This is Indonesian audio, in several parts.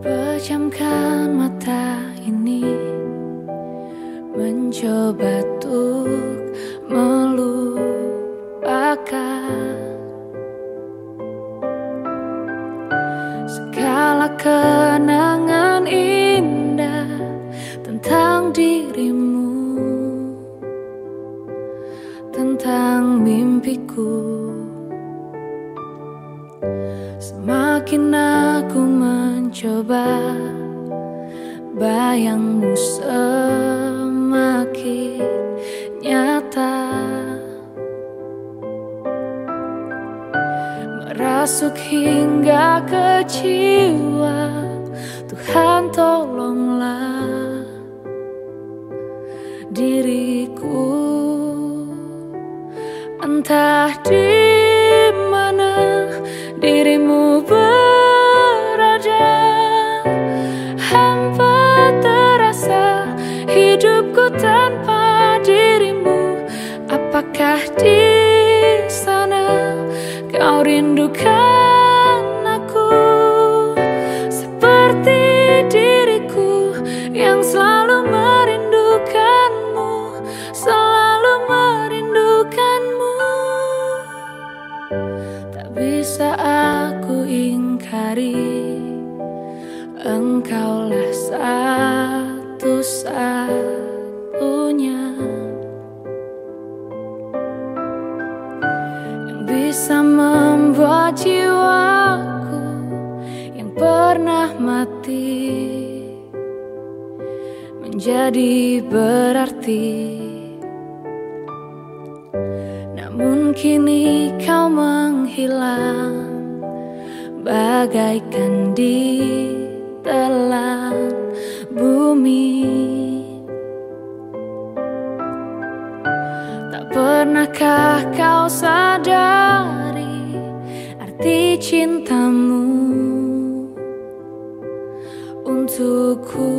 Pejamkan mata ini. Mencoba untuk melupakan Segala kenangan indah Tentang dirimu Tentang mimpiku. Semakin aku mencoba. Bayangmu semakin nyata. Merasuk hingga ke jiwa. Tuhan tolonglah diriku. Entah di mana dirimu berada Hampa terasa hidupku tanpa dirimu. Apakah di sana kau rindukan aku? Seperti diriku yang selalu merindukanmu Selalu merindukanmu. Tak bisa aku ingkari Engkaulah satu-satunya Yang bisa membuat jiwaku Yang pernah mati Menjadi berarti. Namun kini kau menghilang Bagaikan di telan bumi. Tak pernahkah kau sadari Arti cintamu? Untukku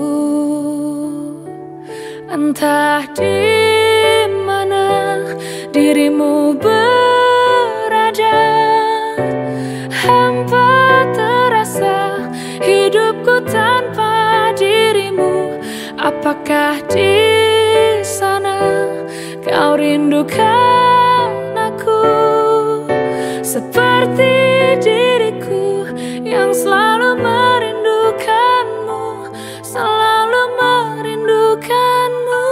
Entah di mana dirimu berada. Hampa Diriku yang selalu merindukanmu Selalu merindukanmu.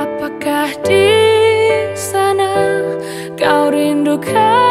Apakah di sana kau rindukan